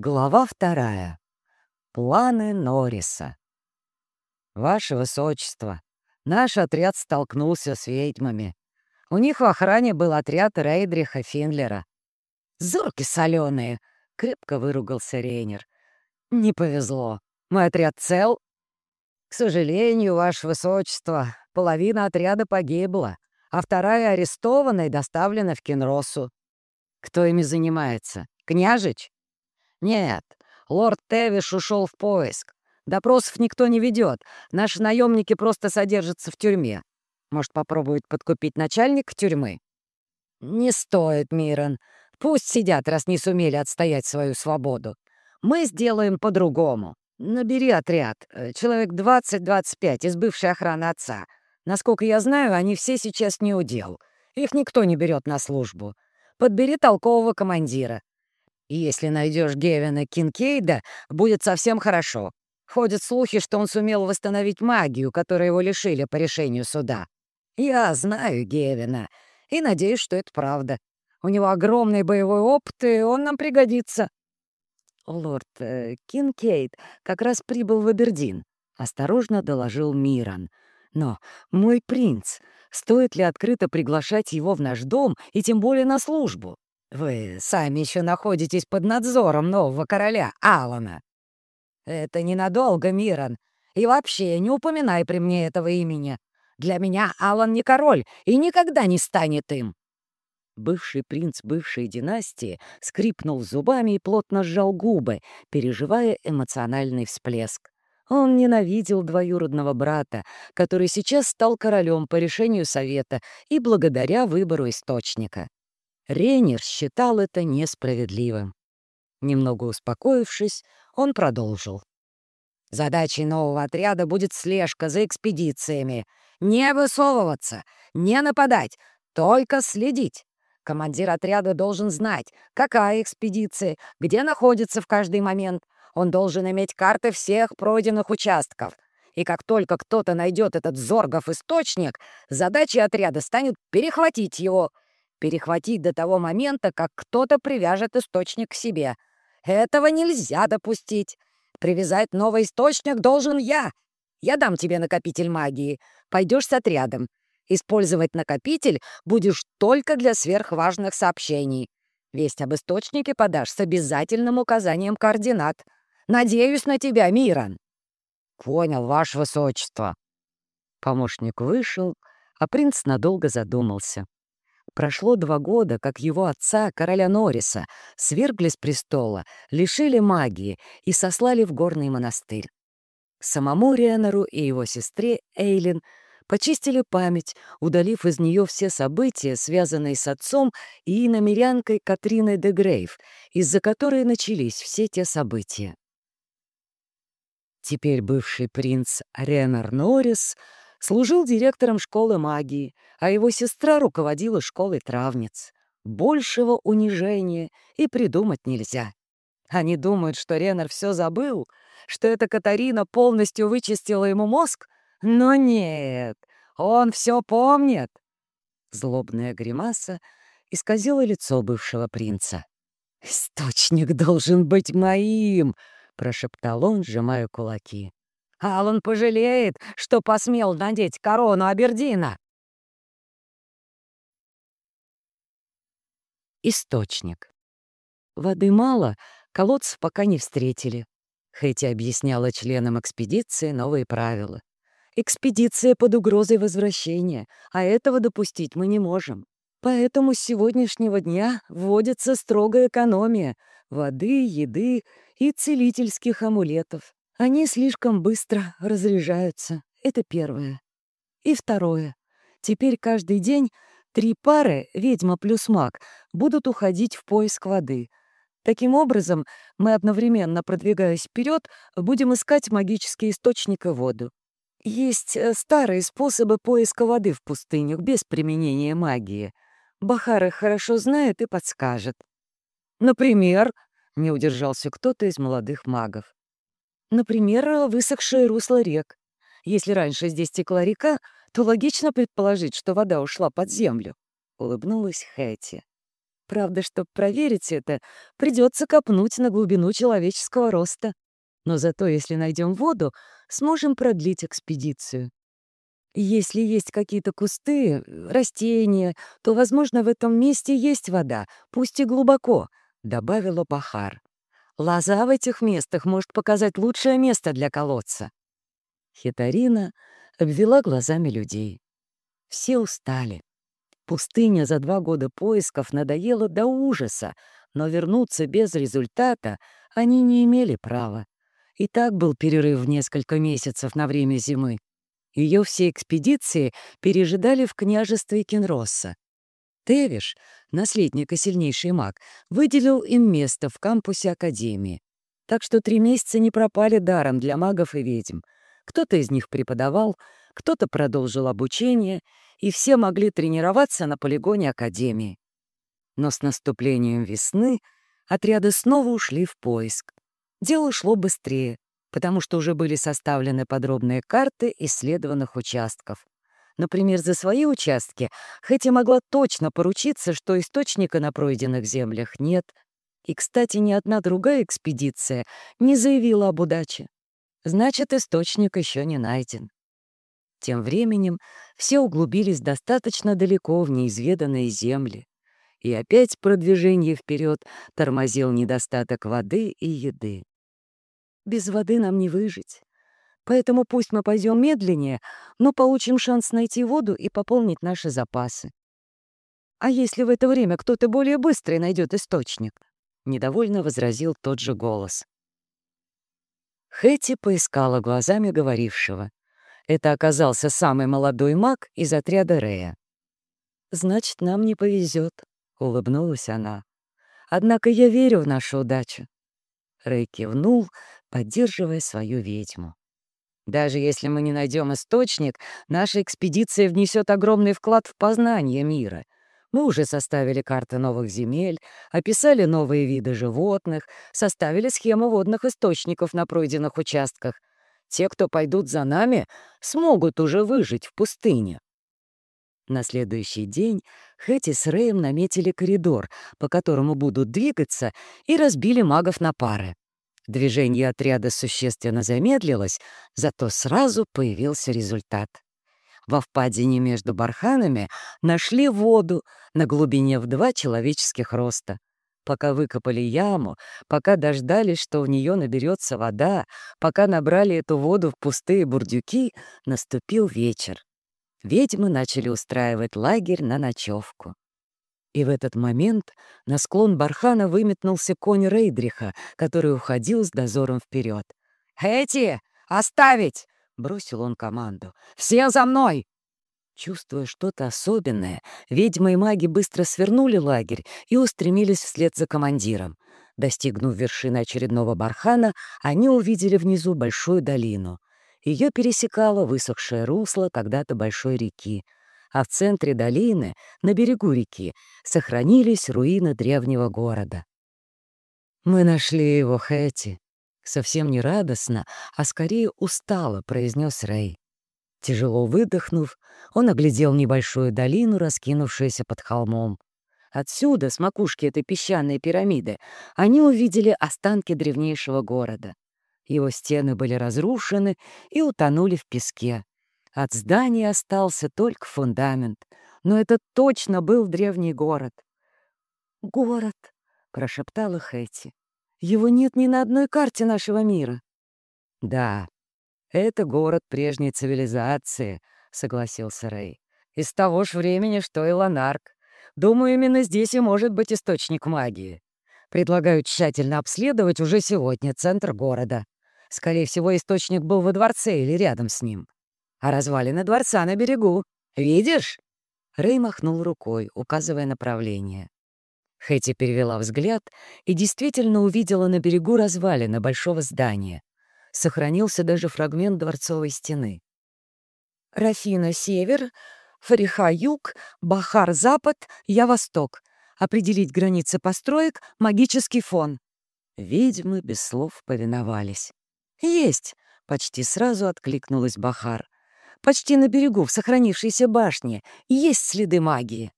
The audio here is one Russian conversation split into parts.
Глава вторая. Планы Норриса. Ваше Высочество, наш отряд столкнулся с ведьмами. У них в охране был отряд Рейдриха Финлера. «Зорки соленые!» — крепко выругался Рейнер. «Не повезло. Мой отряд цел?» «К сожалению, Ваше Высочество, половина отряда погибла, а вторая арестована и доставлена в Кенросу. Кто ими занимается? Княжич?» «Нет, лорд Тевиш ушел в поиск. Допросов никто не ведет. Наши наемники просто содержатся в тюрьме. Может, попробуют подкупить начальника тюрьмы?» «Не стоит, Мирон. Пусть сидят, раз не сумели отстоять свою свободу. Мы сделаем по-другому. Набери отряд. Э, человек 20-25 из бывшей охраны отца. Насколько я знаю, они все сейчас не удел. Их никто не берет на службу. Подбери толкового командира. Если найдешь Гевина Кинкейда, будет совсем хорошо. Ходят слухи, что он сумел восстановить магию, которую его лишили по решению суда. Я знаю Гевина и надеюсь, что это правда. У него огромный боевой опыт, и он нам пригодится. Лорд э, Кинкейд как раз прибыл в Абердин, осторожно доложил Миран. Но, мой принц, стоит ли открыто приглашать его в наш дом и тем более на службу? Вы сами еще находитесь под надзором нового короля Алана. Это ненадолго, Миран. И вообще, не упоминай при мне этого имени. Для меня Алан не король и никогда не станет им. Бывший принц бывшей династии скрипнул зубами и плотно сжал губы, переживая эмоциональный всплеск. Он ненавидел двоюродного брата, который сейчас стал королем по решению совета и благодаря выбору источника. Рейнер считал это несправедливым. Немного успокоившись, он продолжил. «Задачей нового отряда будет слежка за экспедициями. Не высовываться, не нападать, только следить. Командир отряда должен знать, какая экспедиция, где находится в каждый момент. Он должен иметь карты всех пройденных участков. И как только кто-то найдет этот Зоргов источник, задачей отряда станет перехватить его — перехватить до того момента, как кто-то привяжет источник к себе. Этого нельзя допустить. Привязать новый источник должен я. Я дам тебе накопитель магии. Пойдешь с отрядом. Использовать накопитель будешь только для сверхважных сообщений. Весть об источнике подашь с обязательным указанием координат. Надеюсь на тебя, Миран. Понял, ваше высочество. Помощник вышел, а принц надолго задумался. Прошло два года, как его отца, короля Норриса, свергли с престола, лишили магии и сослали в горный монастырь. Самому Ренору и его сестре Эйлин почистили память, удалив из нее все события, связанные с отцом и иномерянкой Катриной де Грейв, из-за которой начались все те события. Теперь бывший принц Ренор Норрис — служил директором школы магии, а его сестра руководила школой травниц. Большего унижения и придумать нельзя. Они думают, что Ренар все забыл, что эта Катарина полностью вычистила ему мозг, но нет, он все помнит. Злобная гримаса исказила лицо бывшего принца. «Источник должен быть моим!» — прошептал он, сжимая кулаки. Алан пожалеет, что посмел надеть корону Абердина. Источник. Воды мало, колодцев пока не встретили. Хэти объясняла членам экспедиции новые правила. Экспедиция под угрозой возвращения, а этого допустить мы не можем. Поэтому с сегодняшнего дня вводится строгая экономия воды, еды и целительских амулетов. Они слишком быстро разряжаются. Это первое. И второе. Теперь каждый день три пары, ведьма плюс маг, будут уходить в поиск воды. Таким образом, мы, одновременно продвигаясь вперед, будем искать магические источники воду. Есть э, старые способы поиска воды в пустынях без применения магии. Бахар их хорошо знает и подскажет. Например, не удержался кто-то из молодых магов. Например, высохшее русло рек. Если раньше здесь текла река, то логично предположить, что вода ушла под землю. Улыбнулась Хэти. Правда, чтобы проверить это, придется копнуть на глубину человеческого роста. Но зато, если найдем воду, сможем продлить экспедицию. Если есть какие-то кусты, растения, то, возможно, в этом месте есть вода, пусть и глубоко, — добавила Бахар. Лоза в этих местах может показать лучшее место для колодца. Хитарина обвела глазами людей. Все устали. Пустыня за два года поисков надоела до ужаса, но вернуться без результата они не имели права. И так был перерыв в несколько месяцев на время зимы. Ее все экспедиции пережидали в княжестве Кенросса. Тевиш, наследник и сильнейший маг, выделил им место в кампусе Академии. Так что три месяца не пропали даром для магов и ведьм. Кто-то из них преподавал, кто-то продолжил обучение, и все могли тренироваться на полигоне Академии. Но с наступлением весны отряды снова ушли в поиск. Дело шло быстрее, потому что уже были составлены подробные карты исследованных участков. Например, за свои участки Хэти могла точно поручиться, что источника на пройденных землях нет. И, кстати, ни одна другая экспедиция не заявила об удаче. Значит, источник еще не найден. Тем временем все углубились достаточно далеко в неизведанные земли. И опять продвижение вперед тормозил недостаток воды и еды. Без воды нам не выжить. Поэтому пусть мы пойдем медленнее, но получим шанс найти воду и пополнить наши запасы. А если в это время кто-то более быстрый найдет источник? Недовольно возразил тот же голос. Хэти поискала глазами говорившего. Это оказался самый молодой маг из отряда Рея. «Значит, нам не повезет», — улыбнулась она. «Однако я верю в нашу удачу». Рэй кивнул, поддерживая свою ведьму. «Даже если мы не найдем источник, наша экспедиция внесет огромный вклад в познание мира», мы уже составили карты новых земель, описали новые виды животных, составили схему водных источников на пройденных участках. Те, кто пойдут за нами, смогут уже выжить в пустыне. На следующий день Хэти с Рэем наметили коридор, по которому будут двигаться, и разбили магов на пары. Движение отряда существенно замедлилось, зато сразу появился результат. Во впадине между барханами нашли воду на глубине в два человеческих роста. Пока выкопали яму, пока дождались, что в нее наберется вода, пока набрали эту воду в пустые бурдюки, наступил вечер. Ведьмы начали устраивать лагерь на ночевку. И в этот момент на склон бархана выметнулся конь Рейдриха, который уходил с дозором вперед. «Эти! Оставить!» — бросил он команду. «Все за мной!» Чувствуя что-то особенное, ведьмы и маги быстро свернули лагерь и устремились вслед за командиром. Достигнув вершины очередного бархана, они увидели внизу большую долину. Ее пересекало высохшее русло когда-то большой реки, а в центре долины, на берегу реки, сохранились руины древнего города. «Мы нашли его, Хэти», — совсем не радостно, а скорее устало произнес Рэй. Тяжело выдохнув, он оглядел небольшую долину, раскинувшуюся под холмом. Отсюда, с макушки этой песчаной пирамиды, они увидели останки древнейшего города. Его стены были разрушены и утонули в песке. От здания остался только фундамент, но это точно был древний город. «Город», — прошептала Хэти. «Его нет ни на одной карте нашего мира». «Да, «Это город прежней цивилизации», — согласился Рэй. «Из того ж времени, что и Ланарк. Думаю, именно здесь и может быть источник магии. Предлагаю тщательно обследовать уже сегодня центр города. Скорее всего, источник был во дворце или рядом с ним. А развалины дворца на берегу. Видишь?» Рэй махнул рукой, указывая направление. Хэти перевела взгляд и действительно увидела на берегу развалины большого здания сохранился даже фрагмент дворцовой стены. Рафина — север, Фариха — юг, Бахар — запад, я — восток. Определить границы построек — магический фон. Ведьмы без слов повиновались. «Есть!» — почти сразу откликнулась Бахар. «Почти на берегу, в сохранившейся башне, есть следы магии».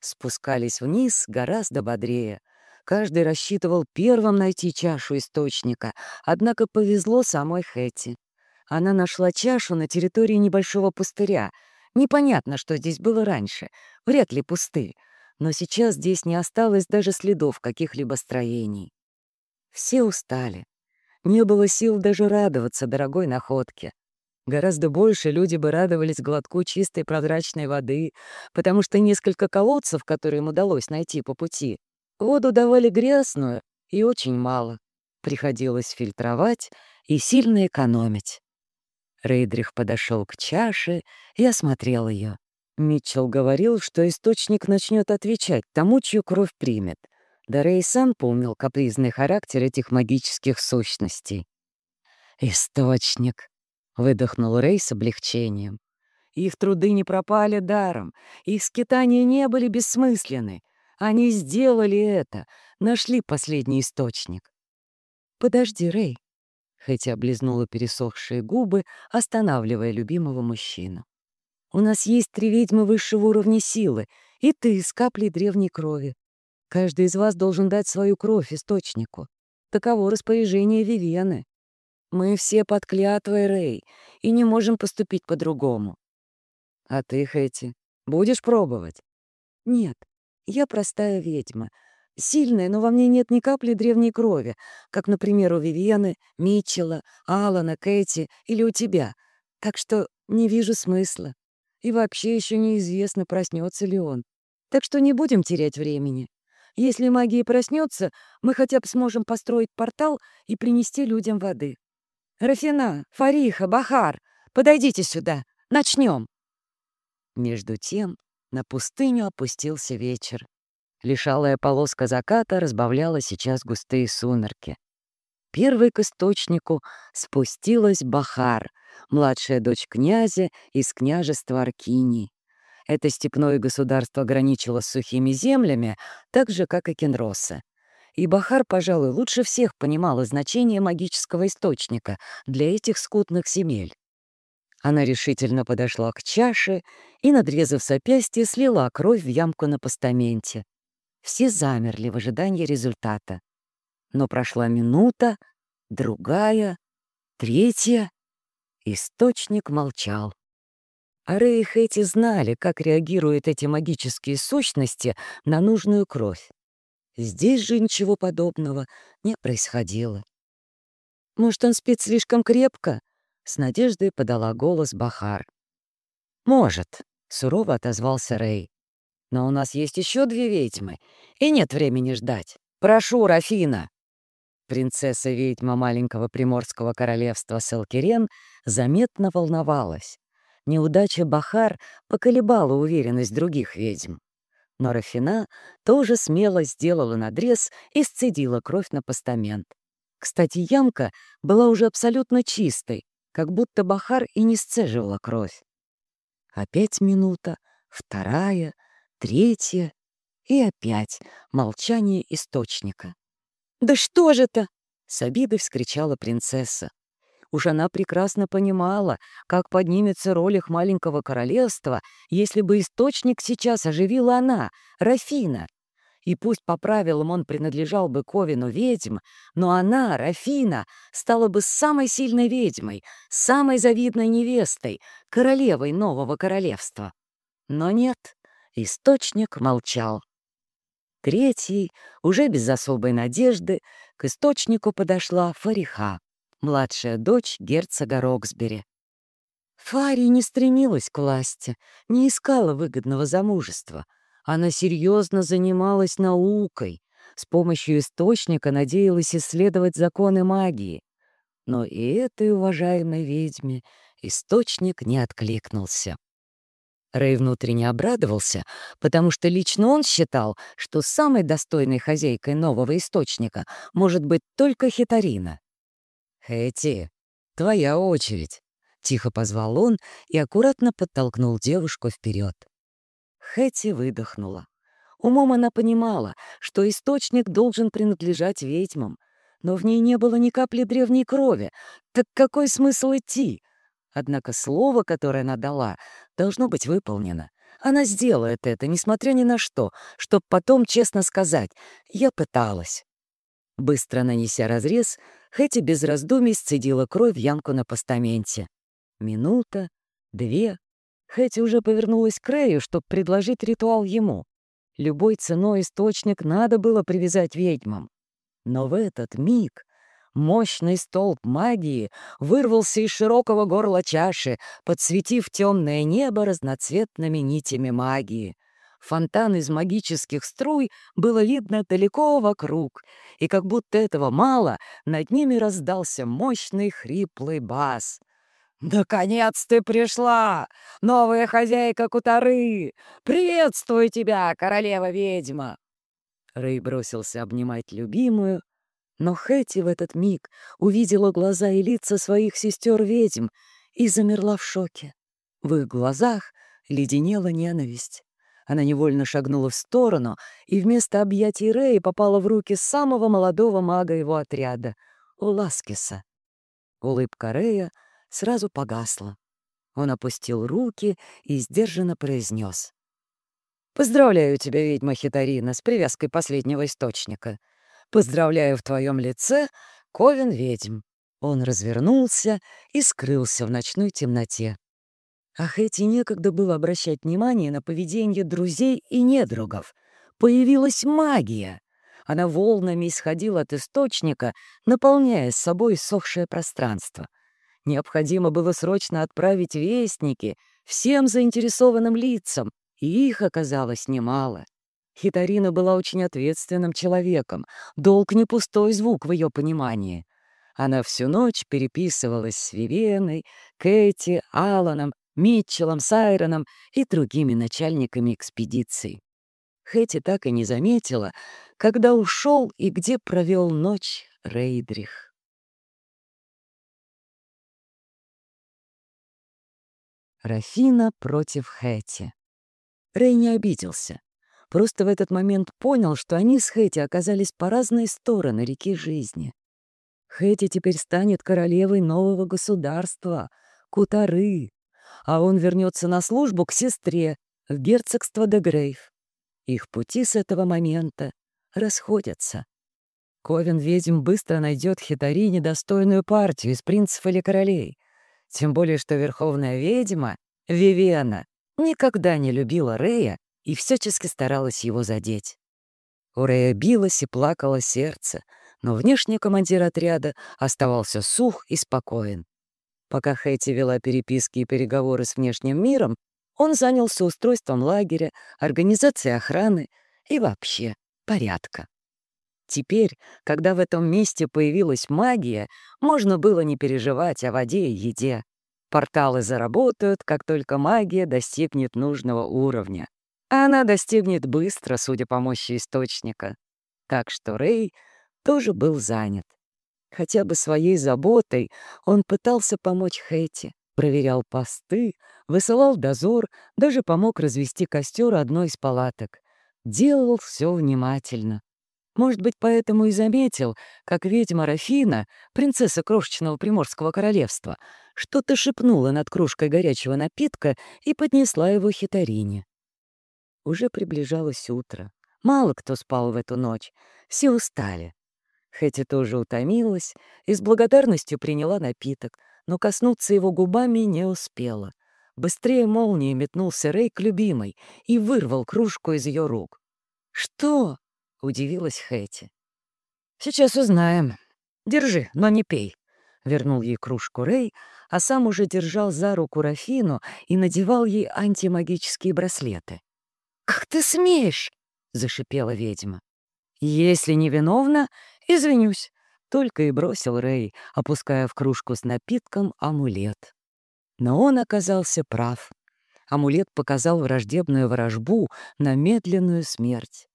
Спускались вниз гораздо бодрее. Каждый рассчитывал первым найти чашу источника, однако повезло самой Хэти. Она нашла чашу на территории небольшого пустыря. Непонятно, что здесь было раньше. Вряд ли пустырь. Но сейчас здесь не осталось даже следов каких-либо строений. Все устали. Не было сил даже радоваться дорогой находке. Гораздо больше люди бы радовались глотку чистой прозрачной воды, потому что несколько колодцев, которые им удалось найти по пути, воду давали грязную и очень мало. Приходилось фильтровать и сильно экономить. Рейдрих подошел к чаше и осмотрел ее. Митчелл говорил, что источник начнет отвечать тому, чью кровь примет. Да Рей помнил капризный характер этих магических сущностей. «Источник», Выдохнул Рэй с облегчением. Их труды не пропали даром, их скитания не были бессмысленны. Они сделали это, нашли последний источник. «Подожди, Рэй», хотя облизнула пересохшие губы, останавливая любимого мужчину. «У нас есть три ведьмы высшего уровня силы, и ты с каплей древней крови. Каждый из вас должен дать свою кровь источнику. Таково распоряжение Вивены. Мы все под клятвой, Рэй, и не можем поступить по-другому. А ты, Хэти, будешь пробовать? Нет, я простая ведьма. Сильная, но во мне нет ни капли древней крови, как, например, у Вивены, Митчелла, Алана, Кэти или у тебя. Так что не вижу смысла. И вообще еще неизвестно, проснется ли он. Так что не будем терять времени. Если магия проснется, мы хотя бы сможем построить портал и принести людям воды. «Рафина, Фариха, Бахар, подойдите сюда, начнем!» Между тем на пустыню опустился вечер. Лишалая полоска заката разбавляла сейчас густые сумерки. Первой к источнику спустилась Бахар, младшая дочь князя из княжества Аркинии. Это степное государство граничило с сухими землями, так же, как и Кенроса. И Бахар, пожалуй, лучше всех понимала значение магического источника для этих скутных земель. Она решительно подошла к чаше и, надрезав запястье, слила кровь в ямку на постаменте. Все замерли в ожидании результата. Но прошла минута, другая, третья. Источник молчал. А Рэй знали, как реагируют эти магические сущности на нужную кровь. Здесь же ничего подобного не происходило. «Может, он спит слишком крепко?» — с надеждой подала голос Бахар. «Может», — сурово отозвался Рэй. «Но у нас есть еще две ведьмы, и нет времени ждать. Прошу, Рафина!» Принцесса-ведьма маленького приморского королевства Селкирен заметно волновалась. Неудача Бахар поколебала уверенность других ведьм. Но Рафина тоже смело сделала надрез и сцедила кровь на постамент. Кстати, ямка была уже абсолютно чистой, как будто Бахар и не сцеживала кровь. Опять минута, вторая, третья и опять молчание источника. «Да что же это?» — с обидой вскричала принцесса. Уж она прекрасно понимала, как поднимется роль их маленького королевства, если бы источник сейчас оживила она, Рафина. И пусть по правилам он принадлежал бы Ковину ведьм, но она, Рафина, стала бы самой сильной ведьмой, самой завидной невестой, королевой нового королевства. Но нет, источник молчал. Третий, уже без особой надежды, к источнику подошла Фариха младшая дочь герцога Роксбери. Фари не стремилась к власти, не искала выгодного замужества. Она серьезно занималась наукой, с помощью источника надеялась исследовать законы магии. Но и этой уважаемой ведьме источник не откликнулся. Рэй внутренне обрадовался, потому что лично он считал, что самой достойной хозяйкой нового источника может быть только Хитарина. «Хэти, твоя очередь!» — тихо позвал он и аккуратно подтолкнул девушку вперед. Хэти выдохнула. Умом она понимала, что источник должен принадлежать ведьмам, но в ней не было ни капли древней крови. Так какой смысл идти? Однако слово, которое она дала, должно быть выполнено. Она сделает это, несмотря ни на что, чтоб потом честно сказать «я пыталась». Быстро нанеся разрез, Хэти без раздумий сцедила кровь в ямку на постаменте. Минута, две. Хэти уже повернулась к Рэю, чтобы предложить ритуал ему. Любой ценой источник надо было привязать ведьмам. Но в этот миг мощный столб магии вырвался из широкого горла чаши, подсветив темное небо разноцветными нитями магии — Фонтан из магических струй было видно далеко вокруг, и как будто этого мало, над ними раздался мощный хриплый бас. «Наконец ты пришла, новая хозяйка Кутары! Приветствую тебя, королева-ведьма!» Рэй бросился обнимать любимую, но Хэти в этот миг увидела глаза и лица своих сестер-ведьм и замерла в шоке. В их глазах леденела ненависть. Она невольно шагнула в сторону и вместо объятий Рэя попала в руки самого молодого мага его отряда — Уласкиса. Улыбка Рэя сразу погасла. Он опустил руки и сдержанно произнес. «Поздравляю тебя, ведьма Хитарина, с привязкой последнего источника. Поздравляю в твоем лице, Ковен ведьм». Он развернулся и скрылся в ночной темноте. А Хэти некогда было обращать внимание на поведение друзей и недругов. Появилась магия. Она волнами исходила от источника, наполняя собой сохшее пространство. Необходимо было срочно отправить вестники всем заинтересованным лицам, и их оказалось немало. Хитарина была очень ответственным человеком, долг не пустой звук в ее понимании. Она всю ночь переписывалась с Вивеной, Кэти, Алланом Митчеллом, Сайроном и другими начальниками экспедиций. Хэти так и не заметила, когда ушел и где провел ночь Рейдрих. Рафина против Хэти. Рэй не обиделся. Просто в этот момент понял, что они с Хэти оказались по разные стороны реки жизни. Хэти теперь станет королевой нового государства — Кутары, а он вернется на службу к сестре в герцогство де Грейв. Их пути с этого момента расходятся. Ковен ведьм быстро найдет хитари недостойную партию из принцев или королей. Тем более, что верховная ведьма, Вивена, никогда не любила Рея и всячески старалась его задеть. У Рея билось и плакало сердце, но внешний командир отряда оставался сух и спокоен. Пока Хэти вела переписки и переговоры с внешним миром, он занялся устройством лагеря, организацией охраны и вообще порядка. Теперь, когда в этом месте появилась магия, можно было не переживать о воде и еде. Порталы заработают, как только магия достигнет нужного уровня. А она достигнет быстро, судя по мощи источника. Так что Рэй тоже был занят. Хотя бы своей заботой он пытался помочь Хэти, проверял посты, высылал дозор, даже помог развести костер одной из палаток. Делал все внимательно. Может быть, поэтому и заметил, как ведьма Рафина, принцесса крошечного Приморского королевства, что-то шепнула над кружкой горячего напитка и поднесла его хитарине. Уже приближалось утро. Мало кто спал в эту ночь. Все устали. Хэти тоже утомилась и с благодарностью приняла напиток, но коснуться его губами не успела. Быстрее молнии метнулся Рэй к любимой и вырвал кружку из ее рук. «Что?» — удивилась Хэти. «Сейчас узнаем. Держи, но не пей», — вернул ей кружку Рэй, а сам уже держал за руку Рафину и надевал ей антимагические браслеты. «Как ты смеешь?» — зашипела ведьма. «Если невиновна, «Извинюсь», — только и бросил Рэй, опуская в кружку с напитком амулет. Но он оказался прав. Амулет показал враждебную ворожбу на медленную смерть.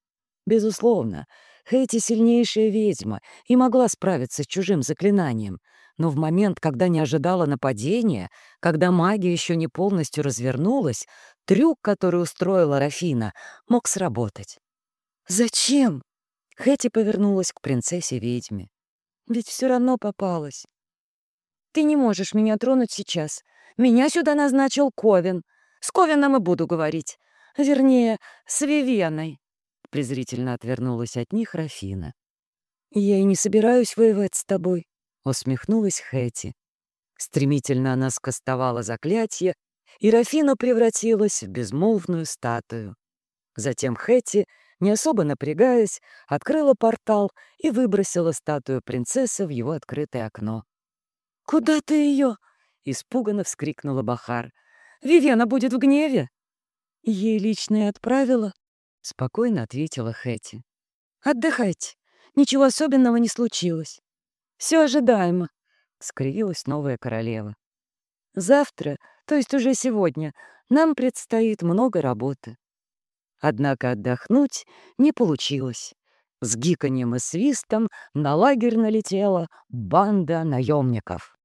Безусловно, Хэти сильнейшая ведьма и могла справиться с чужим заклинанием, но в момент, когда не ожидала нападения, когда магия еще не полностью развернулась, трюк, который устроила Рафина, мог сработать. «Зачем?» Хэти повернулась к принцессе-ведьме. «Ведь все равно попалась. Ты не можешь меня тронуть сейчас. Меня сюда назначил Ковен. С Ковеном и буду говорить. Вернее, с Вивеной. Презрительно отвернулась от них Рафина. «Я и не собираюсь воевать с тобой», — усмехнулась Хэти. Стремительно она скостовала заклятие, и Рафина превратилась в безмолвную статую. Затем Хэти, не особо напрягаясь, открыла портал и выбросила статую принцессы в его открытое окно. «Куда ты ее?» — испуганно вскрикнула Бахар. «Вивена будет в гневе!» «Ей лично и отправила», — спокойно ответила Хэти. «Отдыхайте. Ничего особенного не случилось. Все ожидаемо», — скривилась новая королева. «Завтра, то есть уже сегодня, нам предстоит много работы». Однако отдохнуть не получилось. С гиканьем и свистом на лагерь налетела банда наемников.